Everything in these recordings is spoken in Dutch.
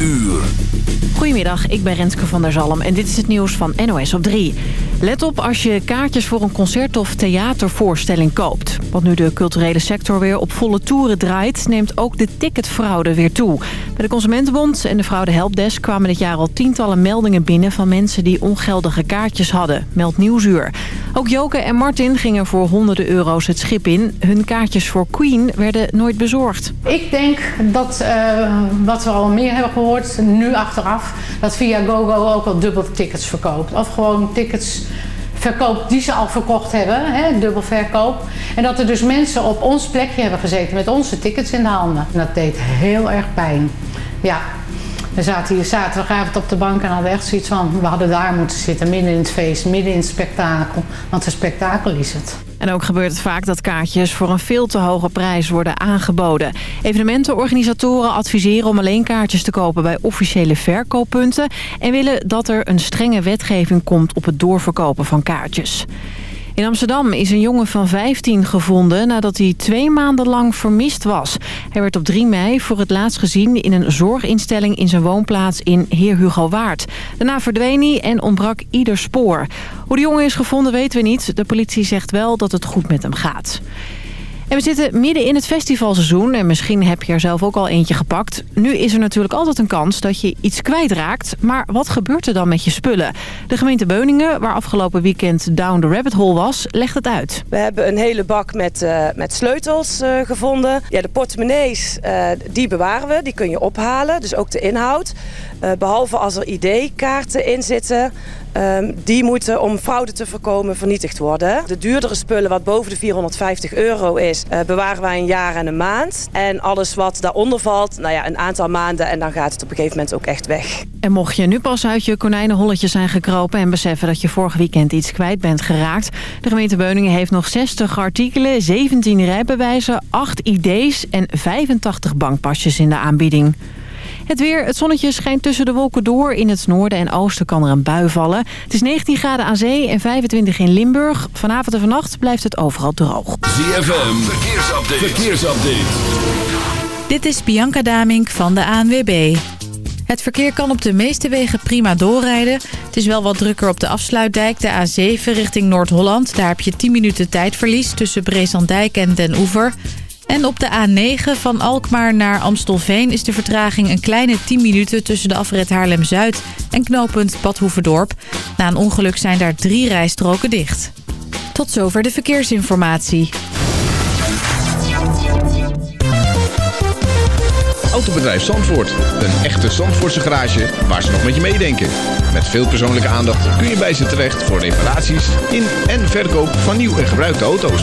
uur. Goedemiddag, ik ben Renske van der Zalm en dit is het nieuws van NOS op 3. Let op als je kaartjes voor een concert- of theatervoorstelling koopt. Want nu de culturele sector weer op volle toeren draait... neemt ook de ticketfraude weer toe. Bij de Consumentenbond en de Fraude Helpdesk kwamen dit jaar al tientallen meldingen binnen... van mensen die ongeldige kaartjes hadden, meldt Nieuwsuur. Ook Joke en Martin gingen voor honderden euro's het schip in. Hun kaartjes voor Queen werden nooit bezorgd. Ik denk dat, uh, wat we al meer hebben gehoord, nu achteraf... dat via GoGo ook al dubbel tickets verkoopt. Of gewoon tickets verkoopt die ze al verkocht hebben, hè, dubbel verkoop. En dat er dus mensen op ons plekje hebben gezeten met onze tickets in de handen. En dat deed heel erg pijn. Ja, we zaten hier zaterdagavond op de bank en hadden echt zoiets van... we hadden daar moeten zitten, midden in het feest, midden in het spektakel. Want een spektakel is het. En ook gebeurt het vaak dat kaartjes voor een veel te hoge prijs worden aangeboden. Evenementenorganisatoren adviseren om alleen kaartjes te kopen bij officiële verkooppunten... en willen dat er een strenge wetgeving komt op het doorverkopen van kaartjes. In Amsterdam is een jongen van 15 gevonden nadat hij twee maanden lang vermist was. Hij werd op 3 mei voor het laatst gezien in een zorginstelling in zijn woonplaats in Heer Hugo Waard. Daarna verdween hij en ontbrak ieder spoor. Hoe de jongen is gevonden weten we niet. De politie zegt wel dat het goed met hem gaat. En we zitten midden in het festivalseizoen en misschien heb je er zelf ook al eentje gepakt. Nu is er natuurlijk altijd een kans dat je iets kwijtraakt. Maar wat gebeurt er dan met je spullen? De gemeente Beuningen, waar afgelopen weekend Down the Rabbit Hole was, legt het uit. We hebben een hele bak met, uh, met sleutels uh, gevonden. Ja, de portemonnees, uh, die bewaren we, die kun je ophalen. Dus ook de inhoud. Behalve als er ID-kaarten in zitten... Um, die moeten om fraude te voorkomen vernietigd worden. De duurdere spullen wat boven de 450 euro is, uh, bewaren wij een jaar en een maand. En alles wat daaronder valt, nou ja, een aantal maanden en dan gaat het op een gegeven moment ook echt weg. En mocht je nu pas uit je konijnenholletje zijn gekropen en beseffen dat je vorig weekend iets kwijt bent geraakt. De gemeente Beuningen heeft nog 60 artikelen, 17 rijbewijzen, 8 ID's en 85 bankpasjes in de aanbieding. Het weer, het zonnetje schijnt tussen de wolken door. In het noorden en oosten kan er een bui vallen. Het is 19 graden aan zee en 25 in Limburg. Vanavond en vannacht blijft het overal droog. ZFM, verkeersupdate. verkeersupdate. Dit is Bianca Damink van de ANWB. Het verkeer kan op de meeste wegen prima doorrijden. Het is wel wat drukker op de afsluitdijk, de A7 richting Noord-Holland. Daar heb je 10 minuten tijdverlies tussen Brezandijk en Den Oever... En op de A9 van Alkmaar naar Amstelveen is de vertraging een kleine 10 minuten tussen de afrit Haarlem-Zuid en knooppunt Badhoevedorp. Na een ongeluk zijn daar drie rijstroken dicht. Tot zover de verkeersinformatie. Autobedrijf Zandvoort. Een echte Zandvoortse garage waar ze nog met je meedenken. Met veel persoonlijke aandacht kun je bij ze terecht voor reparaties in en verkoop van nieuw en gebruikte auto's.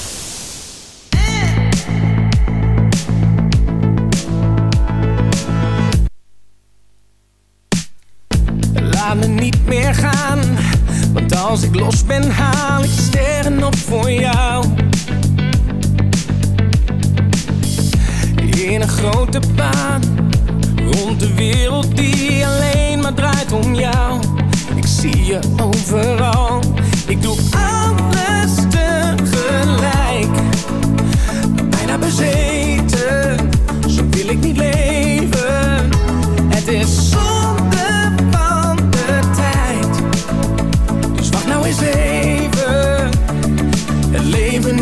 Me niet meer gaan, want als ik los ben haal ik sterren op voor jou. In een grote baan, rond de wereld die alleen maar draait om jou. Ik zie je overal, ik doe alles tegelijk. Bijna bezeten, zo wil ik niet leven.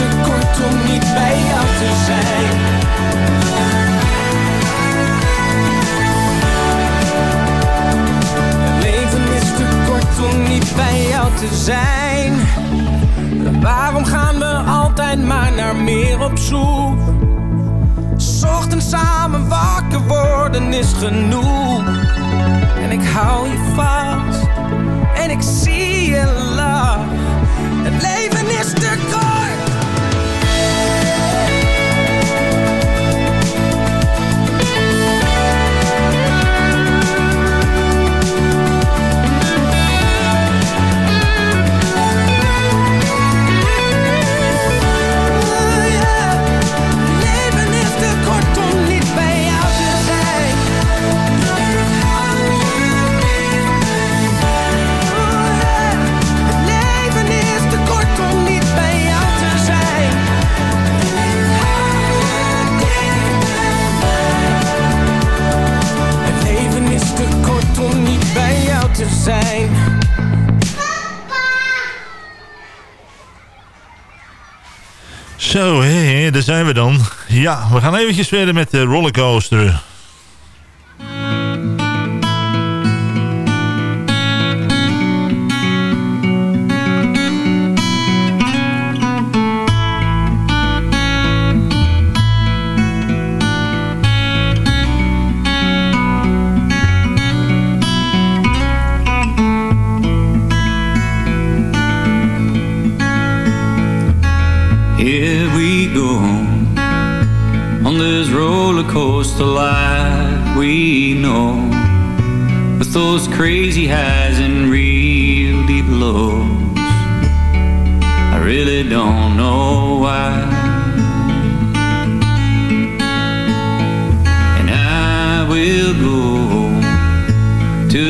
Te kort om niet bij jou te zijn. Het leven is te kort om niet bij jou te zijn. Waarom gaan we altijd maar naar meer op zoek? Ochtends samen wakker worden is genoeg. En ik hou je vast en ik zie je lach. Het leven is Zo, hé, daar zijn we dan. Ja, we gaan eventjes verder met de rollercoaster.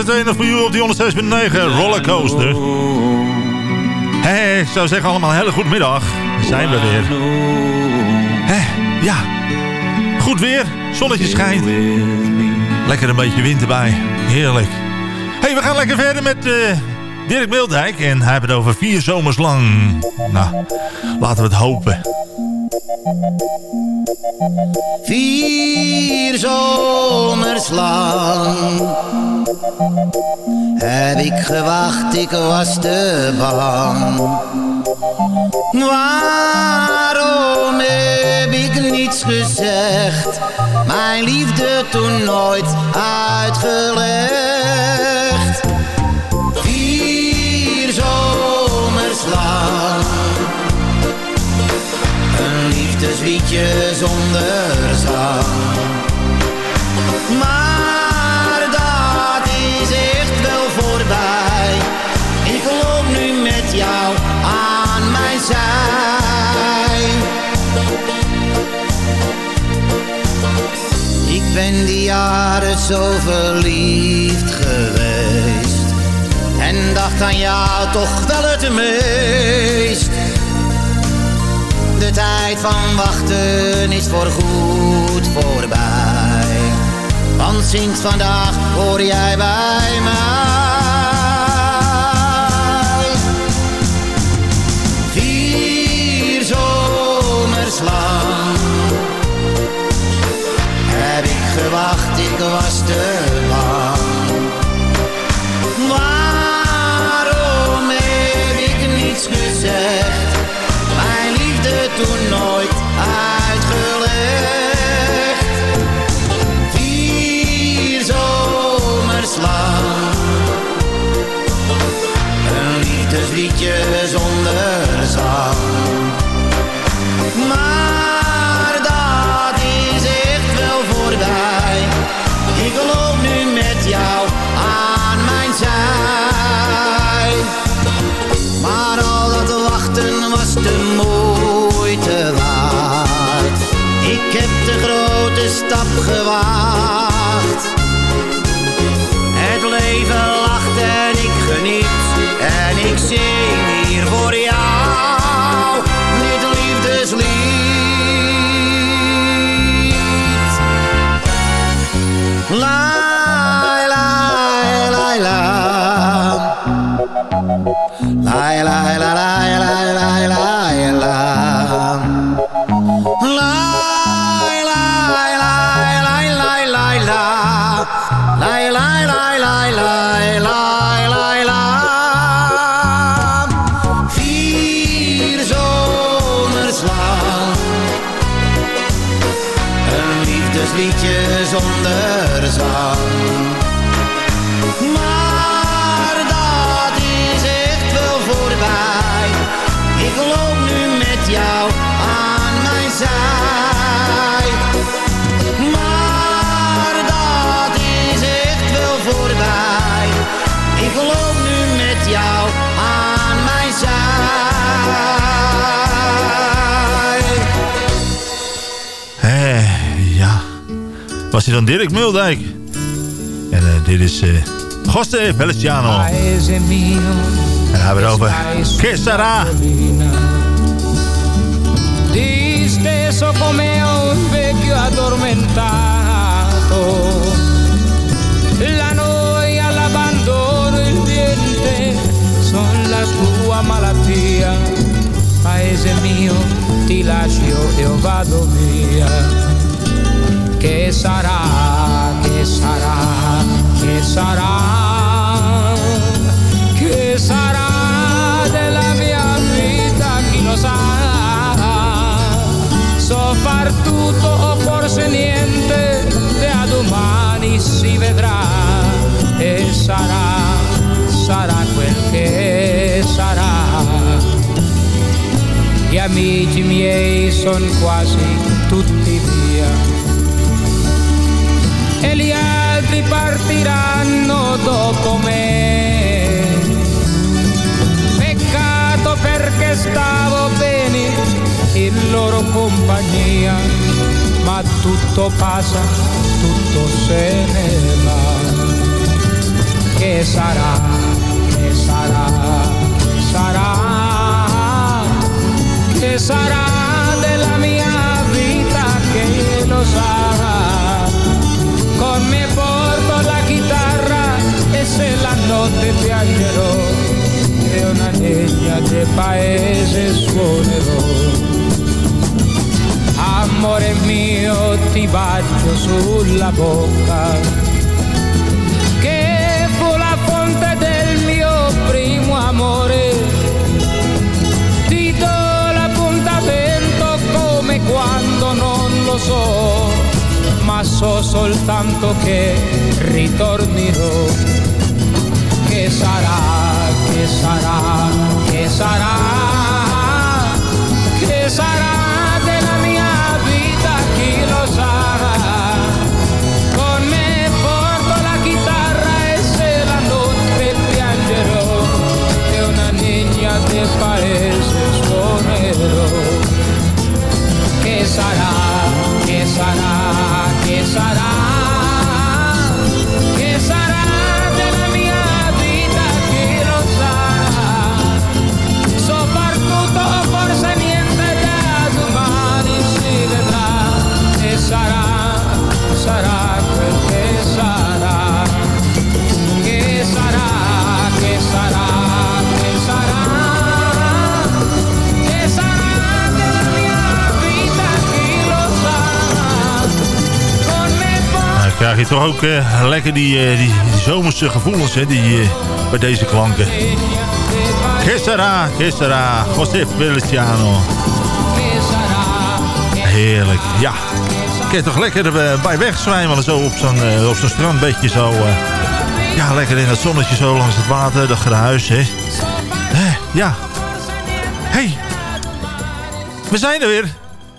entertainer voor u op die 106.9 Rollercoaster. Hé, hey, zou zeggen allemaal hele goedmiddag. Zijn we weer. Hé, ja. Goed weer, zonnetje schijnt. Lekker een beetje wind erbij. Heerlijk. hey, we gaan lekker verder met eh, Dirk Mildijk. En hij heeft het over vier zomers lang. Nou, laten we het hopen Vier zomers lang heb ik gewacht, ik was te bang. Waarom heb ik niets gezegd? Mijn liefde toen nooit uitgelegd. Een liefdesliedje zonder zang. Maar dat is echt wel voorbij. Ik loop nu met jou aan mijn zij. Ik ben die jaren zo verliefd geweest. En dacht aan jou toch wel het meest. De tijd van wachten is voorgoed voorbij. Want sinds vandaag hoor jij bij mij. Vier zomers lang heb ik gewacht, ik was te toen nooit uitgelegd. Vier zomers lang. Een liefdesliedje zonder zang. Stap gewaagd. Het leven lacht en ik geniet. En ik zing hier voor jou dit liefdeslied. La la la la La la la la Was hij dan Dirk Muldijk? En eh, dit is uh, José Feliciano. En dan hebben we het over Que Sarà. disteso come un vecchio addormentato. La noia, l'abbandono, il niente son la tua malattia. Paese mio, ti lascio e vado via. Che sarà, che sarà, che sarà, che sarà della mia vita, chi lo sa. So far tutto o forse niente, e a domani si vedrà. E sarà, sarà quel che sarà. Gli amici miei son quasi partiranno dopo me. Peccato perché stavo bene loro compagnia, ma tutto passa, tutto se ne va. Che sarà, che sarà, che sarà, che sarà della mia vita che lo sa. Notte piangerò e una degna paese suonerò. Amore mio ti bacio sulla bocca che fu la fonte del mio primo amore. Ti do l'appuntamento come quando non lo so, ma so soltanto che ritornerò. Sarà, che sarà, che sarà, che sarà toch ook eh, lekker die, eh, die, zomerse gevoelens hè, die, eh, bij deze klanken. Gistera, gistera, José Feliciano. Heerlijk, ja. Kan toch lekker bij wegzwijmen zo op zo'n zo'n strandbedje zo. eh. ja, lekker in het zonnetje zo langs het water, dat geruis, hè. Ja. Hey, we zijn er weer.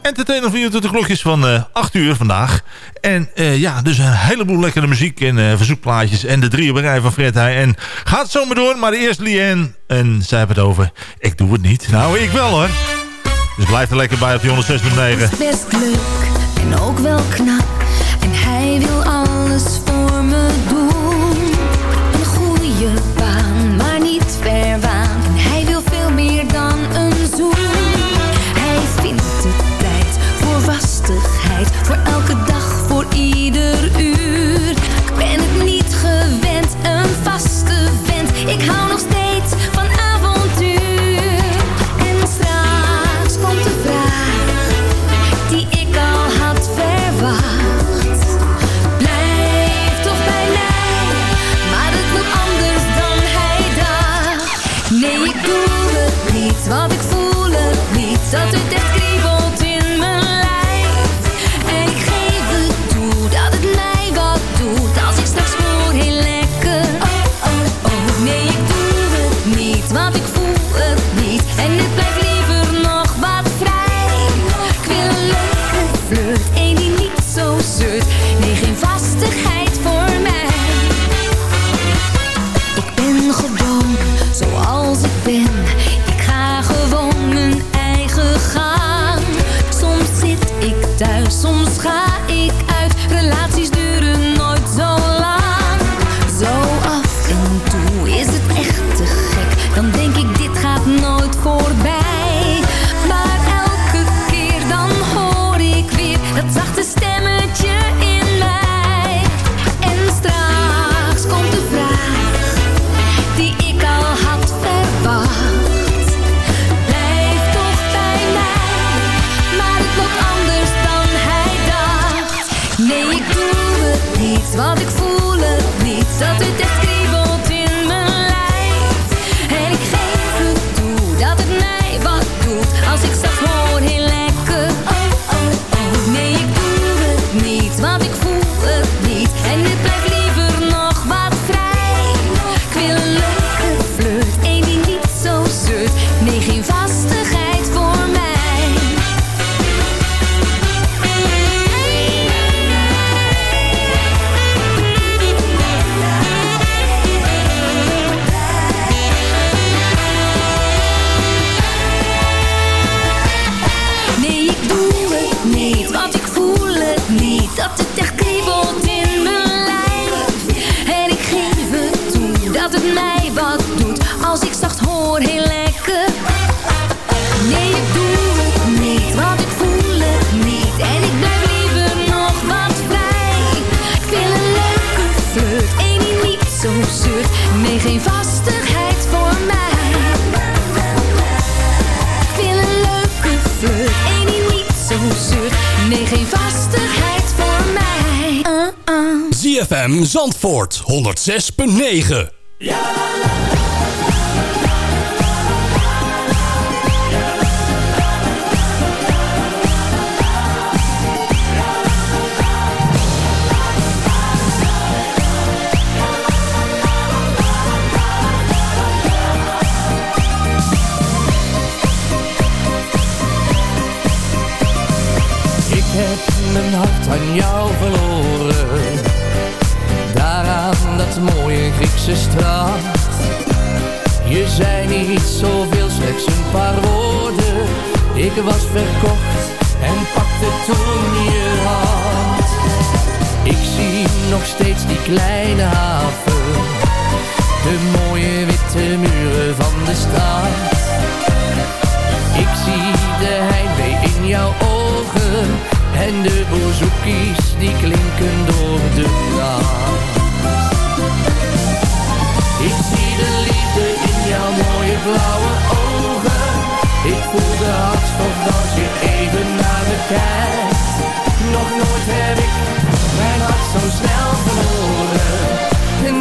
Entertainer voor tot de klokjes van eh 8 uur vandaag. En eh, ja, dus een heleboel lekkere muziek en eh, verzoekplaatjes. En de drie op een rij van Fred Heij. En gaat zo maar door, maar eerst Lien. En zij hebben het over, ik doe het niet. Nou, ik wel hoor. Dus blijf er lekker bij op die 106.9. best geluk en ook wel knap. Zandvoort 106.9. Ik heb mijn hart aan jou verloren paar woorden. Ik was verkocht en pakte toen je hand. Ik zie nog steeds die kleine haven. De mooie witte muren van de stad ik zie de heimwee in jouw ogen. En de bouzoukies die klinken door de nacht Ik zie de liefde kijkt Nog nooit heb ik mijn hart zo snel verloren.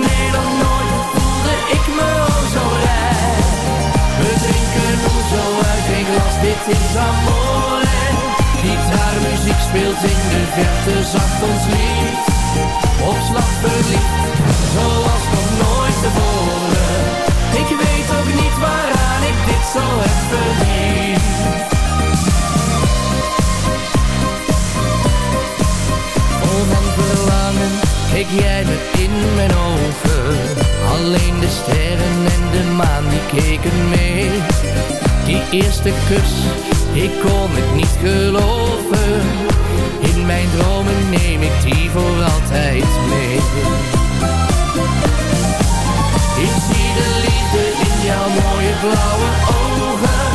Nee, nog nooit voelde ik me al zo rijk. We drinken zo uit een glas, dit is amore. Gitaarmuziek speelt in de verte zacht ons lied. Op slag verliefd, zoals nog nooit tevoren. Ik weet ook niet waaraan ik dit zo heb keek jij me in mijn ogen? Alleen de sterren en de maan die keken mee. Die eerste kus, ik kon het niet geloven. In mijn dromen neem ik die voor altijd mee. Ik zie de liefde in jouw mooie blauwe ogen.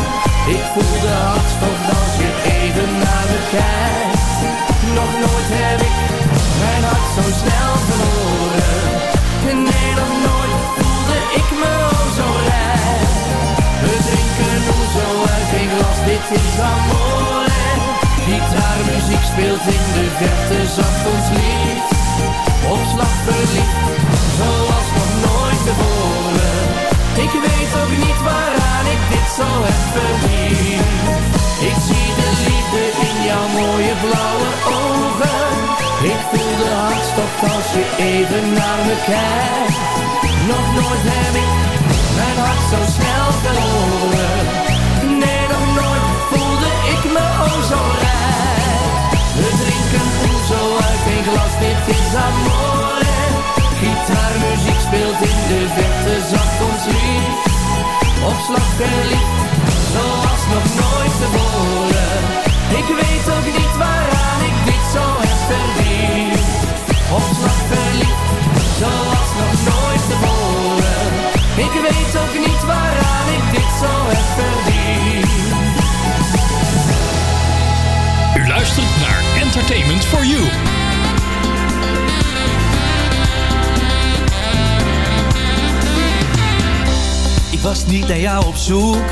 Ik voel de hartstocht als je even naar me kijkt. Nog nooit heb ik mijn hart zo snel verloren. Nee, nog nooit voelde ik me zo rijk. We drinken zo uit een glas, dit is amore Gitaarmuziek speelt in de verte zacht ons lied. Op slag verliefd, zoals nog nooit tevoren. Ik weet ook niet waaraan ik dit zo heb verdiend. Ik zie de liefde in jouw mooie blauwe ogen ik voel de hartstocht als je even naar me kijkt. Nog nooit heb ik mijn hart zo snel verloren. Nee, nog nooit voelde ik me oh zo rijk. We drinken zo uit een glas, dit is amore. Gitaarmuziek speelt in for You. Ik was niet naar jou op zoek.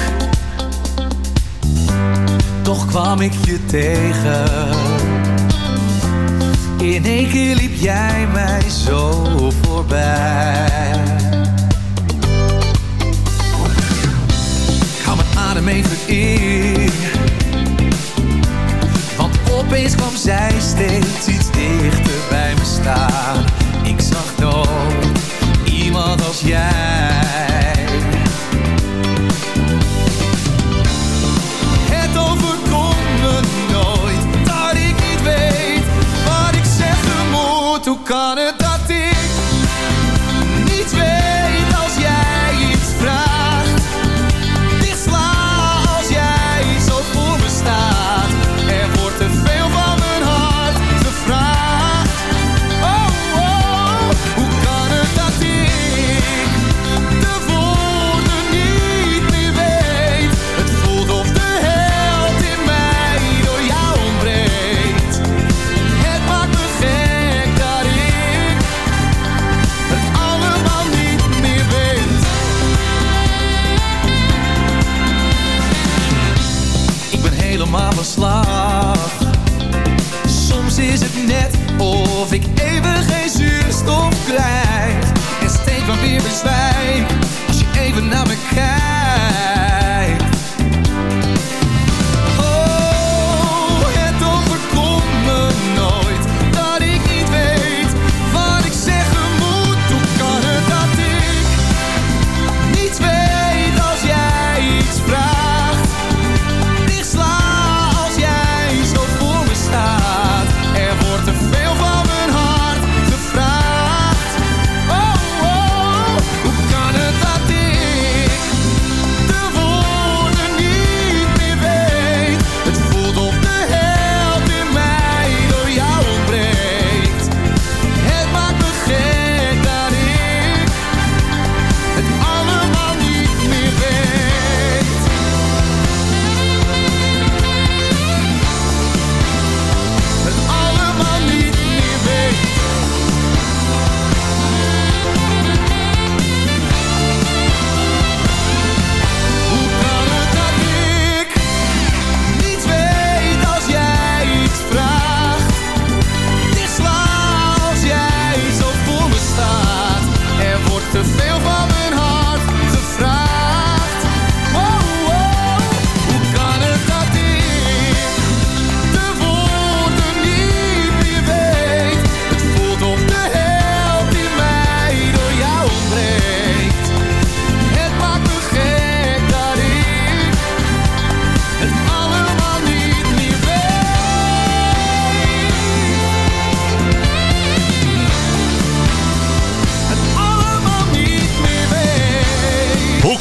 Toch kwam ik je tegen. In één keer liep jij mij zo voorbij. Ik hou mijn adem even in. Want opeens kwam zij steeds iets dichter bij me staan is het net Of ik even geen zuurstof krijg. En steeds maar weer bezwijk Als je even naar me kijkt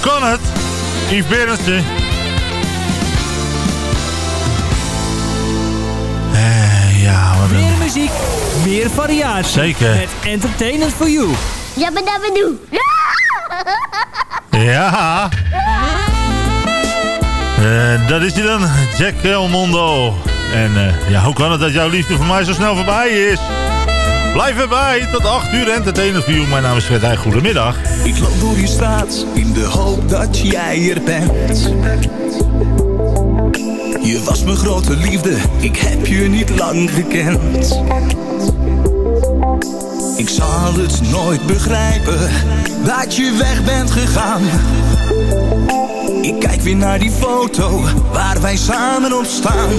kan het? Yves Berendsen. Eh, ja, wat een... Meer muziek, meer variatie. Zeker. Het Entertainment for You. Jabba dabba doe. Ja. Eh, dat is hij dan, Jack Elmondo. En eh, ja, hoe kan het dat jouw liefde voor mij zo snel voorbij is? Blijf erbij, tot 8 uur entertainer voor you. Mijn naam is Fred goedemiddag. Ik loop door die straat in de hoop dat jij er bent. Je was mijn grote liefde, ik heb je niet lang gekend. Ik zal het nooit begrijpen dat je weg bent gegaan. Ik kijk weer naar die foto waar wij samen op staan.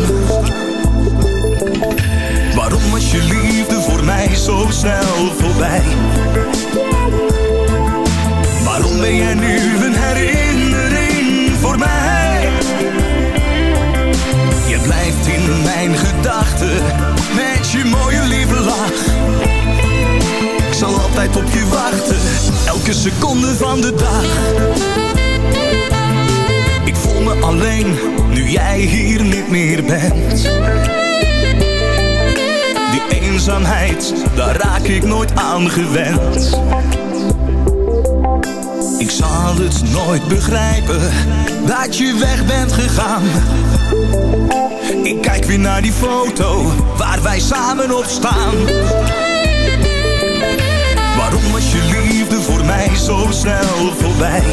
Waarom was je voor mij zo snel voorbij? Waarom ben jij nu een herinnering voor mij? Je blijft in mijn gedachten met je mooie lieve lach. Ik zal altijd op je wachten, elke seconde van de dag. Ik voel me alleen, nu jij hier niet meer bent. Eenzaamheid, daar raak ik nooit aan gewend. Ik zal het nooit begrijpen dat je weg bent gegaan. Ik kijk weer naar die foto waar wij samen op staan. Waarom was je liefde voor mij zo snel voorbij?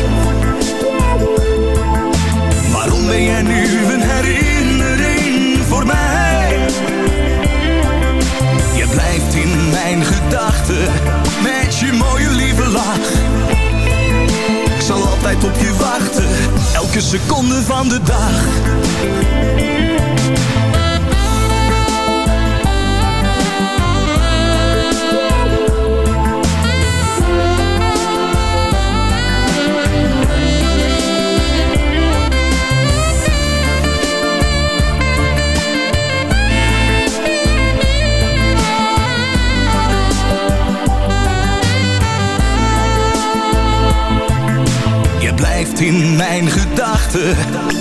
Waarom ben jij nu een herinnering voor mij? Seconde van de dag.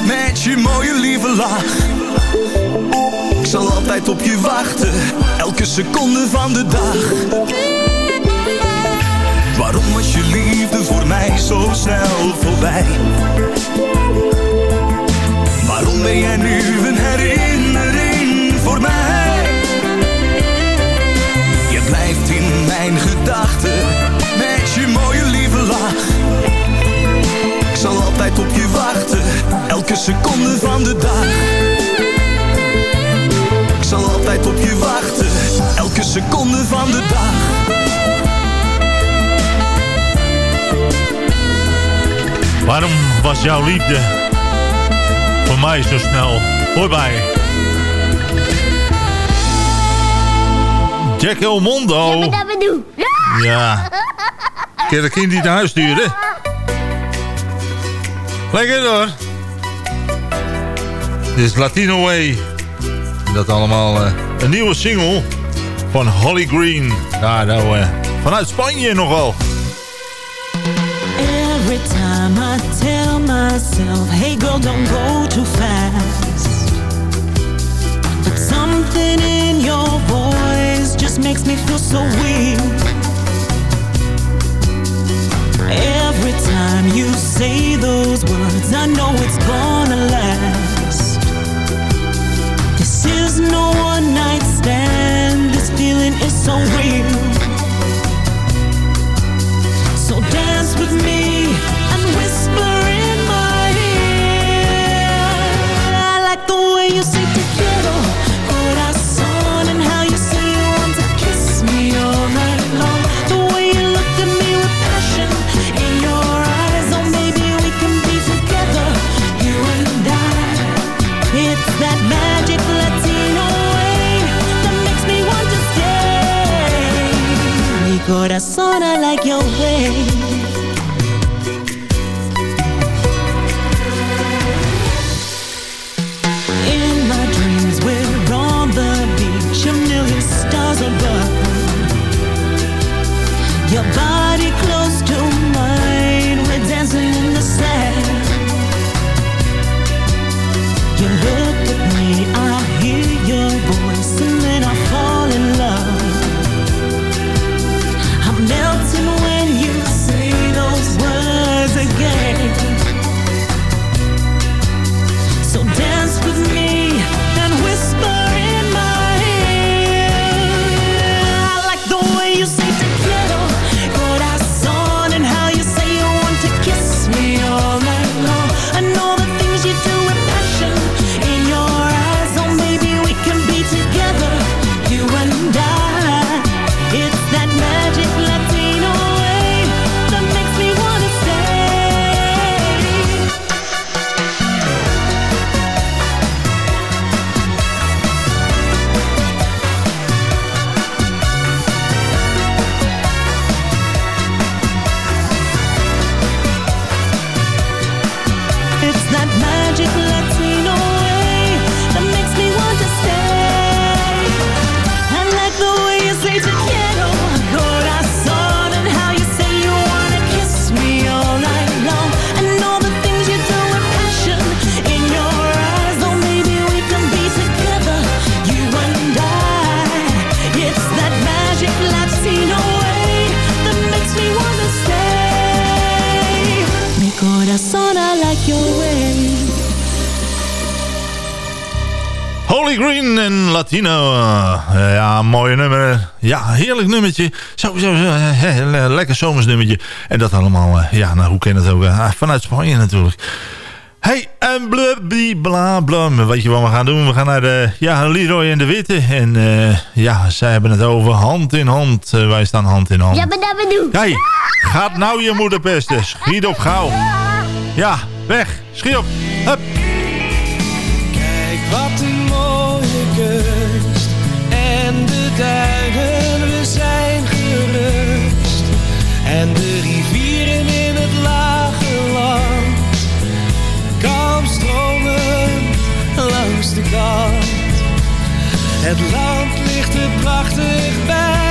Met je mooie lieve lach. Ik zal altijd op je wachten, elke seconde van de dag. Waarom was je liefde voor mij zo snel voorbij? Waarom ben jij nu een herinnering voor mij? Je blijft in mijn gedachten met je mooie lieve lach. Ik zal altijd op je wachten, elke seconde van de dag. Ik zal altijd op je wachten, elke seconde kwam de dag. Waarom was jouw liefde voor mij zo snel voorbij? Jack El Mondo. Ja. Kun je de kind niet naar huis sturen? Lekker hoor. Dit is Latino Way. En dat allemaal eh, een nieuwe single van Holly Green. Ja, nou, eh, vanuit Spanje nogal. Every time I tell myself, hey girl, don't go too fast. But something in your voice just makes me feel so weak. Every time you say those words, I know it's gonna last. Is no one night stand, this feeling is so real. So dance with me I like your way. Eh, ja, mooie nummer. Ja, heerlijk nummertje. Zo, zo, zo. eh, le- lekker zomersnummertje. En dat allemaal, eh, ja, nou, hoe ken je dat ook? eh, vanuit Spanje natuurlijk. Hey, en blubbi bla bla. Weet je wat we gaan doen? We gaan naar de, ja, Leroy en de Witte. En eh, ja, zij hebben het over hand in hand. Wij staan hand in hand. Ja, maar dat bedoel. Hey, gaat nou je moeder pesten. Schiet op gauw. Ja, weg. Schiet op. Hup. Kijk wat een En de rivieren in het lage land, kalm stromen langs de kant. Het land ligt er prachtig bij,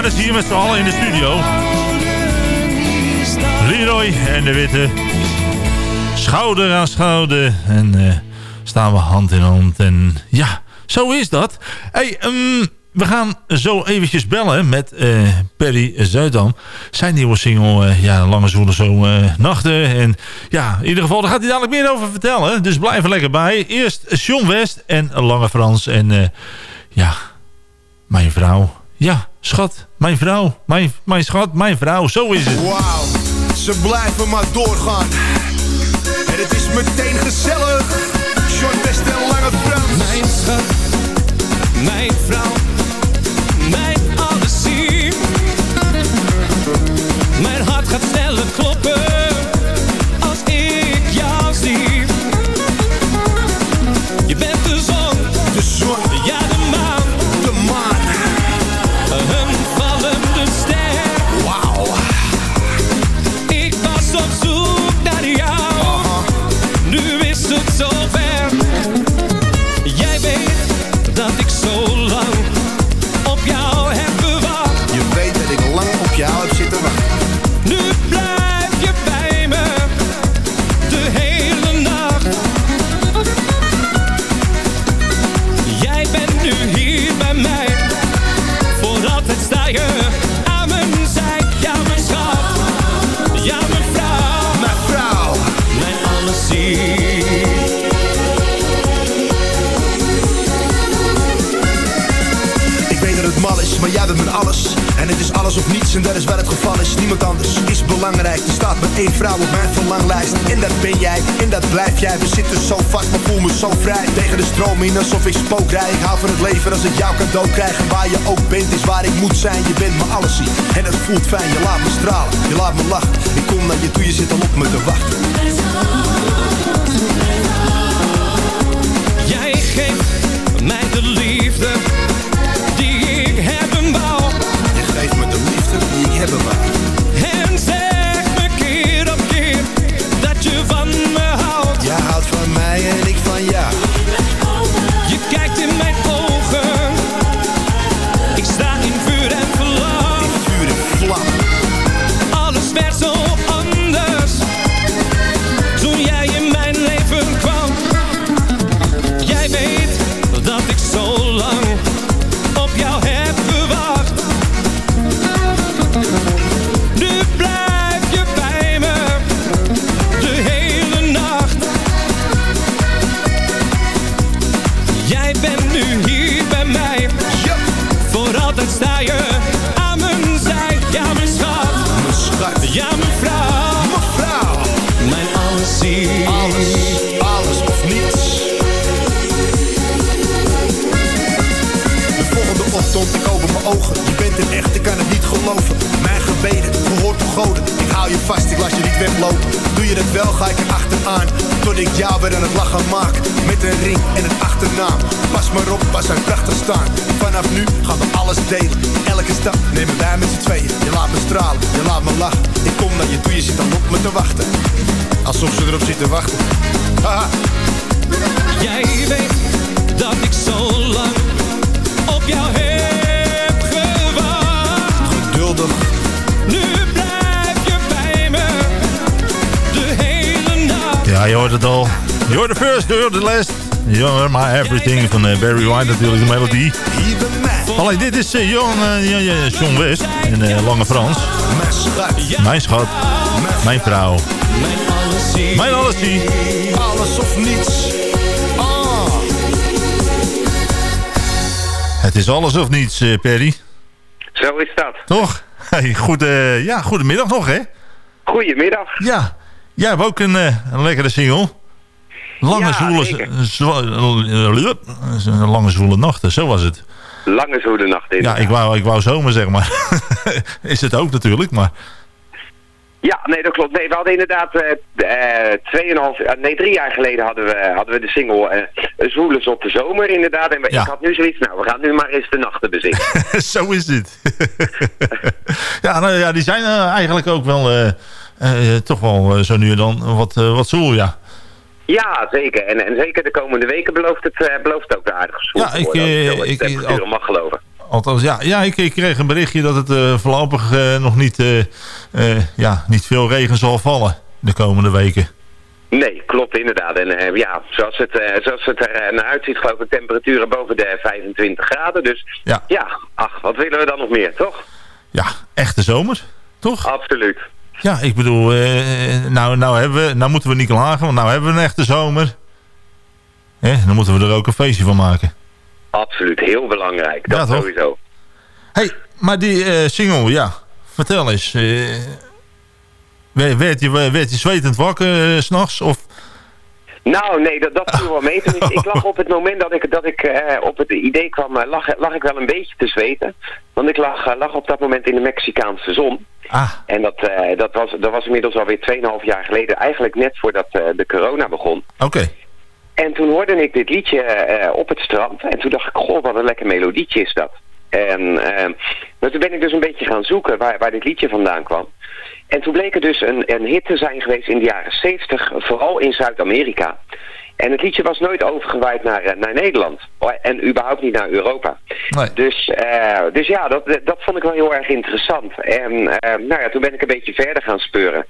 waren ze hier met z'n allen in de studio. Leroy en de Witte. Schouder aan schouder. En eh, staan we hand in hand. En ja, zo is dat. hey, ehm, we gaan zo eventjes bellen met eh, Perry Zuidam. Zijn nieuwe single, eh, ja, Lange Zoelen Zo Nachten. En ja, in ieder geval, daar gaat hij dadelijk meer over vertellen. Dus blijf er lekker bij. Eerst Sean West en Lange Frans. En ja, mijn vrouw. Ja, schat, mijn vrouw, mijn, mijn schat, mijn vrouw, zo is het. Wauw, ze blijven maar doorgaan. En het is meteen gezellig. Short best en lange Frans. Mijn schat, mijn vrouw alsof ik spookrij. Ik hou van het leven als ik jouw cadeau krijg. En waar je ook bent is waar ik moet zijn. Je bent me alles zie en het voelt fijn. Je laat me stralen, je laat me lachen. Ik kom naar je toe, je zit al op me te wachten. ik open mijn ogen. Je bent een echt, ik kan het niet geloven. Mijn gebeden, gehoord door goden. Ik hou je vast, ik laat je niet weglopen. Doe je dat wel, ga ik er achteraan. Tot ik jou weer aan het lachen maak. Met een ring en een achternaam. Pas maar op, pas zijn krachten staan. Vanaf nu gaan we alles delen. Elke stap nemen wij met z'n tweeën. Je laat me stralen, je laat me lachen. Ik kom naar je toe, je zit dan op me te wachten. Alsof ze erop zitten wachten. Haha. Jij weet dat ik zo lang op jou heb gewacht. Geduldig. Nu blijf je bij me de hele nacht. Ja, je hoort het al. You're the first, you're the last. You're my everything van eh, Barry White natuurlijk, de melodie. Alleen dit is eh, Johan, eh, ja, ja, John West eh, Lange Frans. Mijn schat, mijn vrouw, mijn allesie. Alles of niets. Het is alles of niets, eh, Perry. Zo is dat. Toch? Hey, goed, eh, ja, goedemiddag nog, hè? Goedemiddag. Ja, jij hebt ook een, eh, een lekkere single. Lange Ja, zwoele, eh, lange zwoele nachten, zo was het. Lange zoele nacht in. Ja, ik wou, ik wou zomer zeg maar. is het ook natuurlijk, maar Ja, nee, dat klopt. Nee, we hadden inderdaad eh, tweeënhalf, eh, nee, drie jaar geleden hadden we, hadden we de single eh Zwoelens op de zomer inderdaad. En we- Ja. ik had nu zoiets, nou, we gaan nu maar eens de nachten bezingen. zo is het. ja, nou, ja, die zijn eigenlijk ook wel toch wel zo nu en dan wat, wat zoel, ja. ja, zeker. En, en zeker de komende weken belooft het, belooft het ook aardig zwoel Ja, te ik, de ik- temperatuur ik- mag geloven. Althans, ja, ja ik, ik kreeg een berichtje dat het eh, voorlopig eh, nog niet, eh, eh, ja, niet veel regen zal vallen de komende weken. Nee, klopt inderdaad. En eh, ja, zoals het, eh, zoals het er eh, naar uitziet, geloof ik temperaturen boven de 25 graden. Dus Ja. ja, ach, wat willen we dan nog meer, toch? Ja, echte zomer, toch? Absoluut. Ja, ik bedoel, eh, nou, nou, hebben we, nou moeten we niet klagen, want nou hebben we een echte zomer. Hè, dan moeten we er ook een feestje van maken. Absoluut, heel belangrijk. Dat Ja, sowieso. hey, maar die eh, single, ja, vertel eens. eh, werd, je, werd je zwetend wakker s s'nachts? Of... Nou, nee, dat, dat viel wel mee. Toen ik, ik lag op het moment dat ik, dat ik eh, op het idee kwam, lag, lag ik wel een beetje te zweten. Want ik lag, lag op dat moment in de Mexicaanse zon. Ah. En dat, eh, dat, was, dat was inmiddels alweer 2,5 jaar geleden. Eigenlijk net voordat eh, de corona begon. Oké. En toen hoorde ik dit liedje eh, op het strand. En toen dacht ik, goh, wat een lekker melodietje is dat. En eh, maar toen ben ik dus een beetje gaan zoeken waar, waar dit liedje vandaan kwam. En toen bleek er dus een, een hit te zijn geweest in de jaren 70, vooral in Zuid-Amerika. En het liedje was nooit overgewaaid naar, eh, naar Nederland. En überhaupt niet naar Europa. Dus, eh, dus ja, dat, dat vond ik wel heel erg interessant. En eh, nou ja, toen ben ik een beetje verder gaan speuren.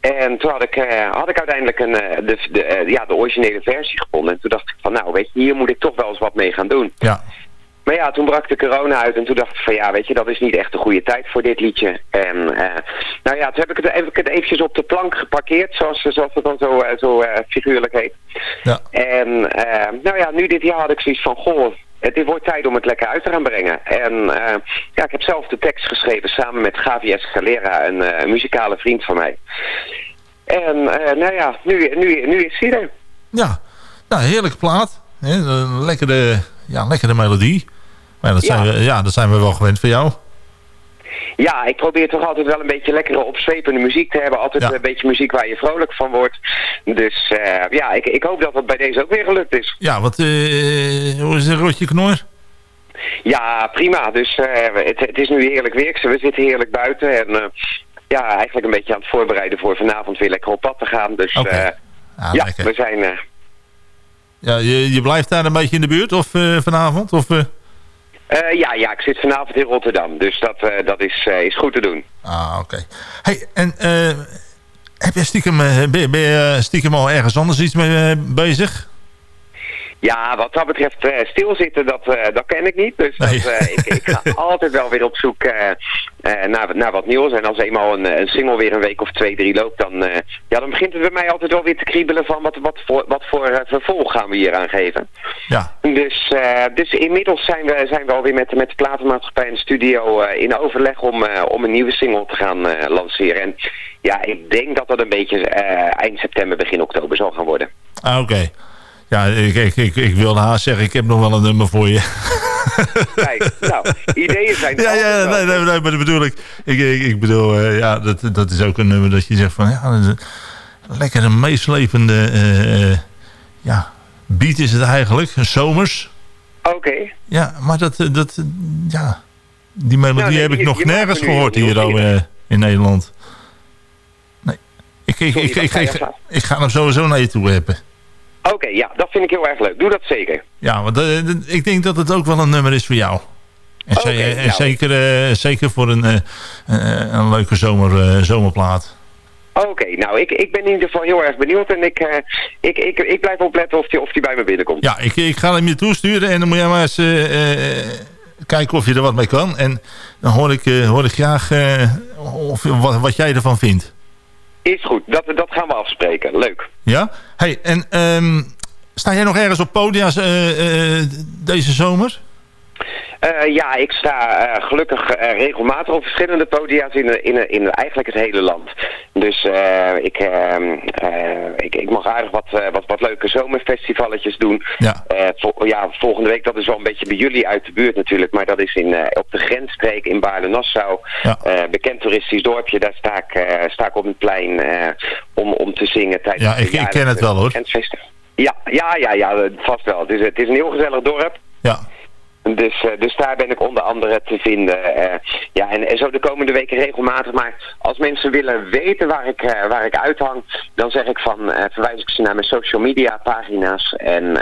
En toen had ik, eh, had ik uiteindelijk een, eh, de, de, eh, ja, de originele versie gevonden. En toen dacht ik van nou, weet je, hier moet ik toch wel eens wat mee gaan doen. Ja. Maar ja, toen brak de corona uit en toen dacht ik van ja, weet je, dat is niet echt de goede tijd voor dit liedje. En eh, nou ja, toen heb ik het, heb ik het eventjes op de plank geparkeerd, zoals, zoals het dan zo, eh, zo eh, figuurlijk heet. Ja. En nou ja, nu dit jaar had ik zoiets van, goh, het wordt tijd om het lekker uit te gaan brengen. En ja, ik heb zelf de tekst geschreven samen met Gavi Escalera, een muzikale vriend van mij. En nou ja, nu, nu, nu is hij er. Ja, nou, heerlijke plaat. Een lekkere, ja, lekkere melodie. Maar ja, dat, Ja. Zijn we, ja, dat zijn we wel gewend van jou. Ja, ik probeer toch altijd wel een beetje lekkere opzwepende muziek te hebben. Altijd Ja. een beetje muziek waar je vrolijk van wordt. Dus eh, ja, ik, ik hoop dat het bij deze ook weer gelukt is. Ja, wat, eh, hoe is het, Rotje Knor? Ja, prima. Dus eh, het, het is nu heerlijk weer. We zitten heerlijk buiten. En ja, eigenlijk een beetje aan het voorbereiden voor vanavond weer lekker op pad te gaan. Dus Ah, ja, lekker. we zijn... Ja, je, je blijft daar een beetje in de buurt of vanavond? Of, eh? ja, ja, ik zit vanavond in Rotterdam. Dus dat, eh, dat is, eh, is goed te doen. Ah, oké. Hey, en heb je stiekem, ben, je- stiekem al ergens anders iets mee bezig? Ja, wat dat betreft eh, stilzitten, dat, eh, dat ken ik niet. Dus Nee. dat, eh, ik, ik ga altijd wel weer op zoek naar, naar wat nieuws. En als eenmaal een, een single weer een week of twee, drie loopt, dan, ja, dan begint het bij mij altijd wel weer te kriebelen van wat, wat voor, wat voor vervolg gaan we hier aan geven. Ja. Dus, dus inmiddels zijn we, zijn we alweer met, met de platenmaatschappij in de studio in overleg om, om een nieuwe single te gaan lanceren. En ja, ik denk dat dat een beetje eind september, begin oktober zal gaan worden. Ah, oké. Ja, ik, ik, ik, ik wilde haast zeggen, ik heb nog wel een nummer voor je. Kijk, nou, ideeën zijn... Ja, ja, nee, nee, nee, maar dat bedoel ik. Ik, ik, ik bedoel, eh, ja, dat, dat is ook een nummer dat je zegt van, ja, een lekker een meeslepende, eh, eh, ja, beat is het eigenlijk, zomers. Oké. Ja, maar dat, dat ja, die melodie Nou, nee, heb ik je- nog je nergens gehoord hier al, in Nederland. Nee, ik, ik, Sorry, ik, ik, ik ga hem sowieso naar je toe hebben. Oké, ja, dat vind ik heel erg leuk. Doe dat zeker. Ja, want eh, ik denk dat het ook wel een nummer is voor jou. En, en nou. zeker, eh, zeker voor een, eh, een leuke zomer, zomerplaat. Oké, nou, ik, ik ben in ieder geval heel erg benieuwd en ik, ik, ik, ik blijf opletten of die, of die bij me binnenkomt. Ja, ik, ik ga hem je toesturen en dan moet jij maar eens kijken of je er wat mee kan. En dan hoor ik, hoor ik graag of, wat, wat jij ervan vindt. Is goed, dat, dat gaan we afspreken. Leuk. Ja? Hey, en ehm, sta jij nog ergens op podia's eh, eh, deze zomer? Eh, ja, ik sta eh, gelukkig eh, regelmatig op verschillende podia's in, in, in eigenlijk het hele land. Dus ik, ehm, eh, ik, ik mag aardig wat, wat, wat leuke zomerfestivalletjes doen. Ja. Vol- ja, volgende week, dat is wel een beetje bij jullie uit de buurt natuurlijk, maar dat is in, op de grensstreek in Baarle-Nassau. Ja. Bekend toeristisch dorpje, daar sta ik, sta ik op het plein om, om te zingen tijdens Ja, ik- ik ken het wel, hoor. Ja, ja, ja, ja, vast wel. Het is, het is een heel gezellig dorp. Ja. Dus, eh, dus daar ben ik onder andere te vinden. eh, ja, en, en zo de komende weken regelmatig. Maar als mensen willen weten waar ik, eh, waar ik uithang, dan zeg ik van, verwijs ik ze naar mijn social media pagina's. En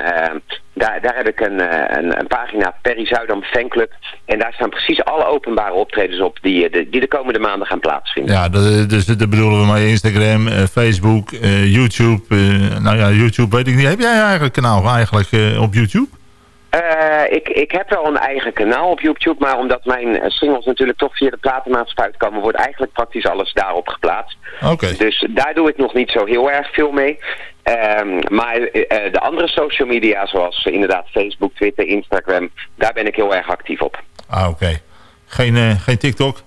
daar, daar heb ik een, een, een pagina, Perry Zuidam Fanclub. En daar staan precies alle openbare optredens op die, de, die de komende maanden gaan plaatsvinden. Ja, dus dat bedoelen we maar Instagram, Facebook, YouTube. nou ja, YouTube weet ik niet. Heb jij eigenlijk een kanaal eigenlijk op YouTube? Eh, ik, ik heb wel een eigen kanaal op YouTube, maar omdat mijn eh, singles natuurlijk toch via de platenmaatschappij uitkomen, wordt eigenlijk praktisch alles daarop geplaatst. Oké. Dus daar doe ik nog niet zo heel erg veel mee. Ehm, maar eh, de andere social media, zoals inderdaad Facebook, Twitter, Instagram, daar ben ik heel erg actief op. Ah, oké. Geen, geen TikTok?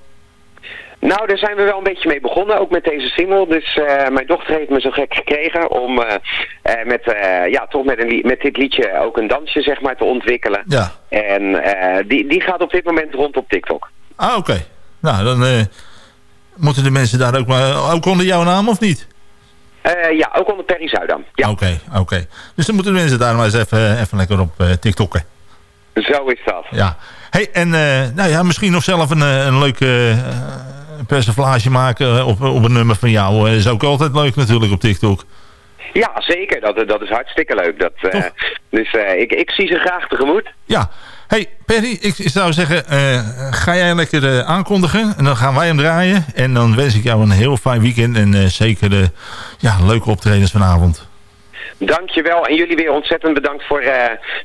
Nou, daar zijn we wel een beetje mee begonnen, ook met deze single. Dus eh, mijn dochter heeft me zo gek gekregen om eh, eh, met, eh, ja, toch met, een met dit liedje ook een dansje zeg maar, te ontwikkelen. Ja. En die, die gaat op dit moment rond op TikTok. Ah, oké. Nou, dan moeten de mensen daar ook maar... Ook onder jouw naam of niet? Ja, ook onder Perry Zuidam. Ja, Oké, oké. Dus dan moeten de mensen daar maar eens even, even lekker op TikTokken. zo is dat. Ja. hey, en nou ja, misschien nog zelf een, een leuke persiflage maken eh, op, op een nummer van jou. Dat is ook altijd leuk natuurlijk op TikTok. Ja, zeker. Dat, dat is hartstikke leuk. Dat, eh, dus eh, ik, ik zie ze graag tegemoet. Ja. Hey Perry, ik zou zeggen, ga jij lekker aankondigen en dan gaan wij hem draaien. En dan wens ik jou een heel fijn weekend en zeker ja, leuke optredens vanavond. Dankjewel. En jullie weer ontzettend bedankt voor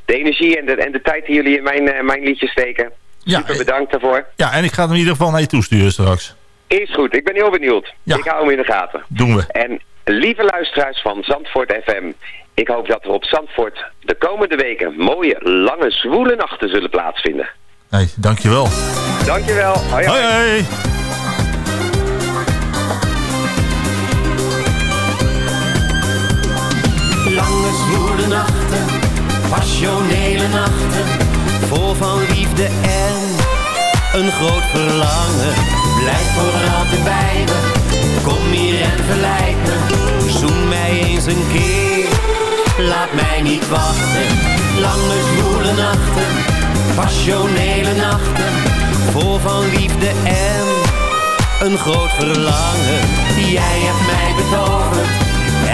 de energie en de, en de tijd die jullie in mijn, mijn liedje steken. Super bedankt daarvoor. Ja, en ik ga hem in ieder geval naar je toesturen straks. Is goed. Ik ben heel benieuwd. Ik hou hem in de gaten. Doen we. En lieve luisteraars van Zandvoort FM. Ik hoop dat er op Zandvoort de komende weken mooie, lange, zwoele nachten zullen plaatsvinden. Hey, dankjewel. Dankjewel. Hoi hoi. Hoi, hoi. Lange zwoele nachten, passionele nachten, vol van liefde en een groot verlangen. Blijf voor altijd bij me, kom hier en verleid me. Zoen mij eens een keer, laat mij niet wachten. Lange zwoele nachten, passionele nachten, vol van liefde en een groot verlangen. Jij hebt mij betoverd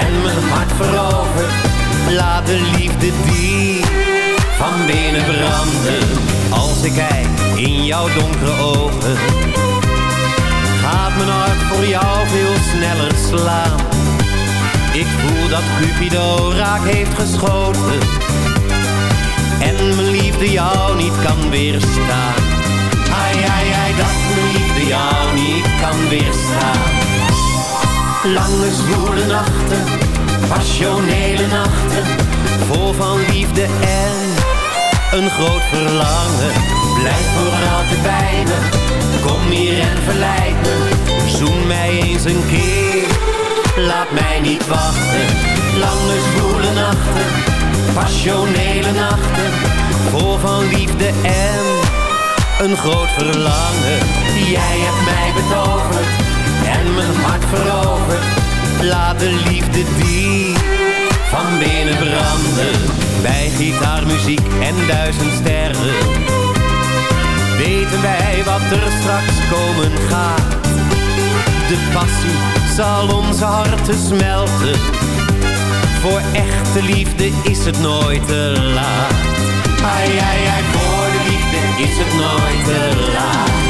en mijn hart veroverd. Laat de liefde die van binnen branden. Als ik kijk in jouw donkere ogen, gaat mijn hart voor jou veel sneller slaan. Ik voel dat Cupido raak heeft geschoten en mijn liefde jou niet kan weerstaan. Ai, ai, ai, dat mijn liefde jou niet kan weerstaan. Lange zwoele nachten, passionele nachten, vol van liefde en een groot verlangen. Blijf voor altijd bij me, kom hier en verleid me. Zoen mij eens een keer, laat mij niet wachten. Lange zwoele nachten, passionele nachten, Vol van liefde en een groot verlangen. Jij hebt mij betoverd en mijn hart veroverd. Laat de liefde die van binnen branden. Bij gitaarmuziek en duizend sterren. Weten wij wat er straks komen gaat. De passie zal onze harten smelten. Voor echte liefde is het nooit te laat. Ai, ai, ai, voor de liefde is het nooit te laat.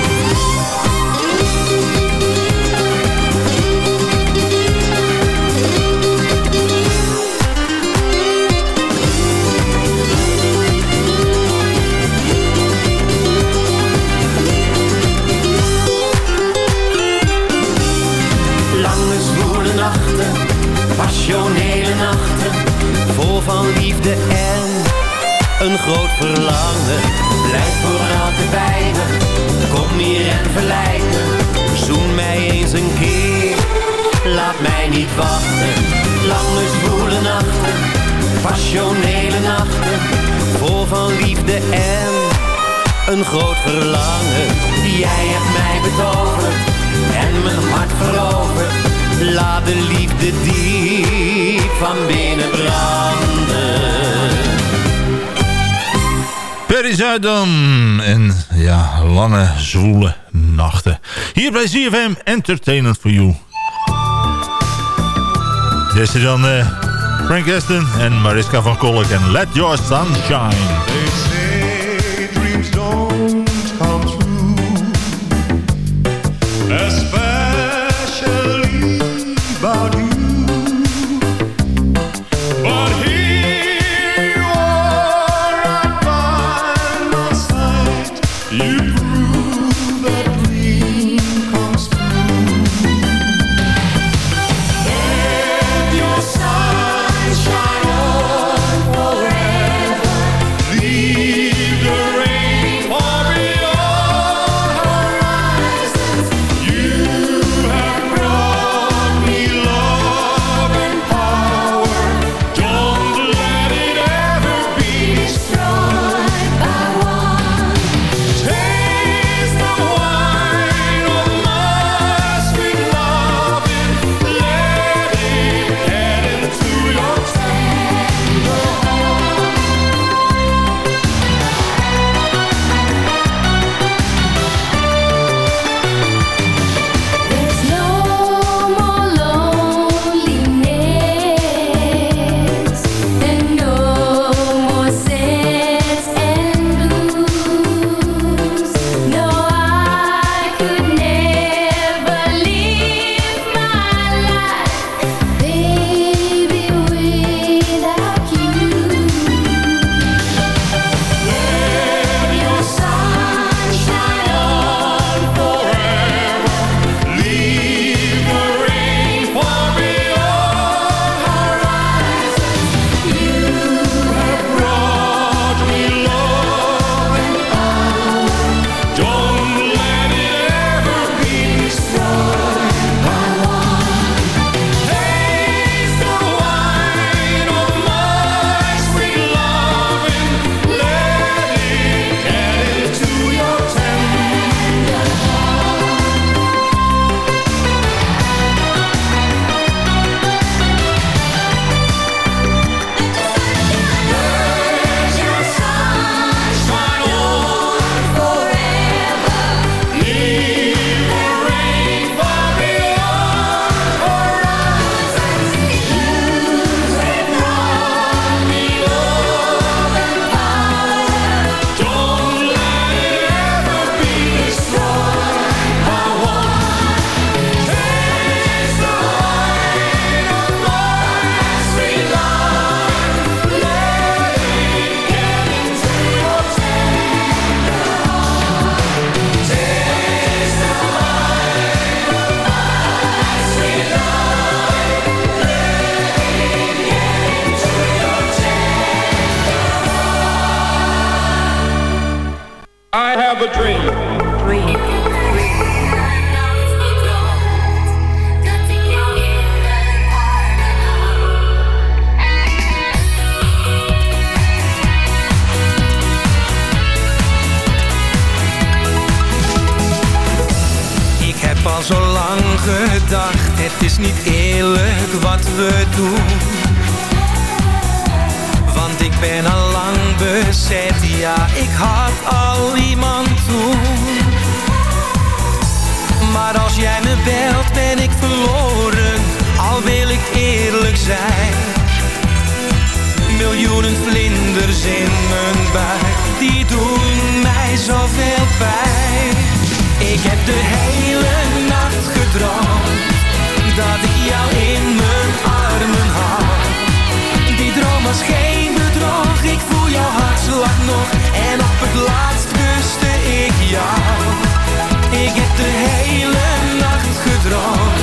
Passionele nachten, vol van liefde en een groot verlangen. Blijf voor altijd bij me, kom hier en verleid me. Zoen mij eens een keer, laat mij niet wachten. Lange zwoele nachten, passionele nachten, vol van liefde en een groot verlangen. Jij hebt mij betoverd en mijn hart veroverd. Laat de liefde diep van binnen branden. Perry Zuidam. En ja, lange, zwoele nachten. Hier bij ZFM Entertainment for You. Dit is dan eh, Frank Aston en Mariska van Kolk en Let Your Sun Shine. Lang gedacht, het is niet eerlijk wat we doen. Want ik ben al lang bezet, ja, ik had al iemand toen. Maar als jij me belt, ben ik verloren, al wil ik eerlijk zijn. Miljoenen vlinders in mijn buik, die doen mij zoveel pijn. Ik heb de hele nacht gedroomd, dat ik jou in mijn armen had. Die droom was geen bedrog, ik voel jouw hartslag nog. En op het laatst kuste ik jou. Ik heb de hele nacht gedroomd.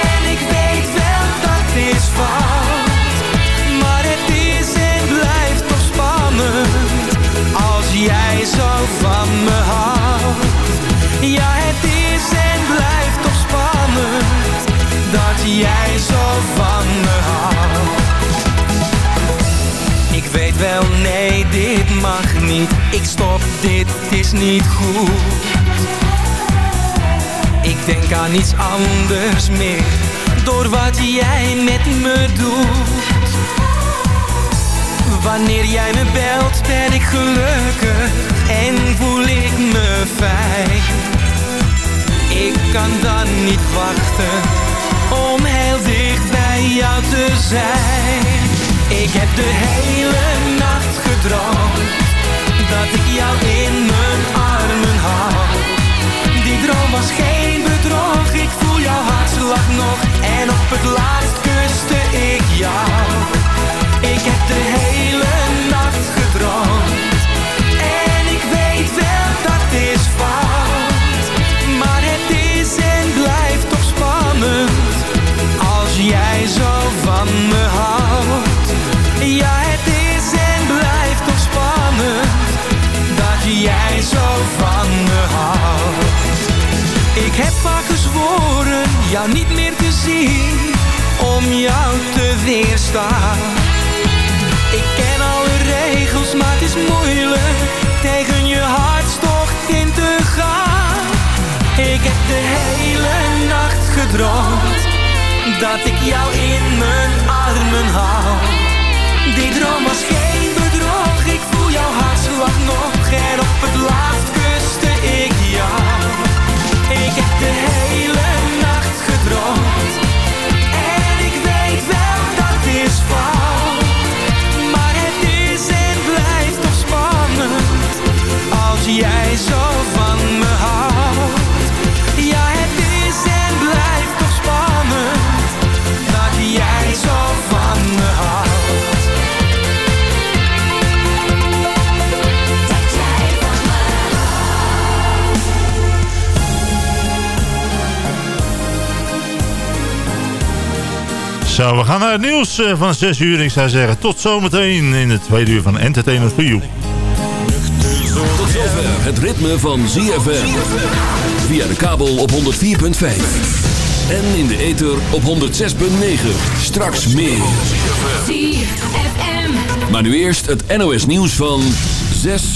En ik weet wel dat is fout. Maar het is en blijft toch spannend. Als jij zo van me houdt. Ja, het is en blijft toch spannend. Dat jij zo van me houdt. Ik weet wel, nee, dit mag niet. Ik stop, dit is niet goed. Ik denk aan iets anders meer. Door wat jij met me doet. Wanneer jij me belt, ben ik gelukkig. En voel ik me fijn. Ik kan dan niet wachten. Om heel dicht bij jou te zijn. Ik heb de hele nacht gedroomd Dat ik jou in mijn armen had Die droom was geen bedrog Ik voel jouw hartslag nog En Zo, we gaan naar het nieuws eh, van 6 uur. Ik zou zeggen, tot zometeen in het tweede uur van Entertainment for You. Tot zover het ritme van ZFM. Via de kabel op 104.5. En in de ether op 106.9. Straks meer. Maar nu eerst het NOS nieuws van 6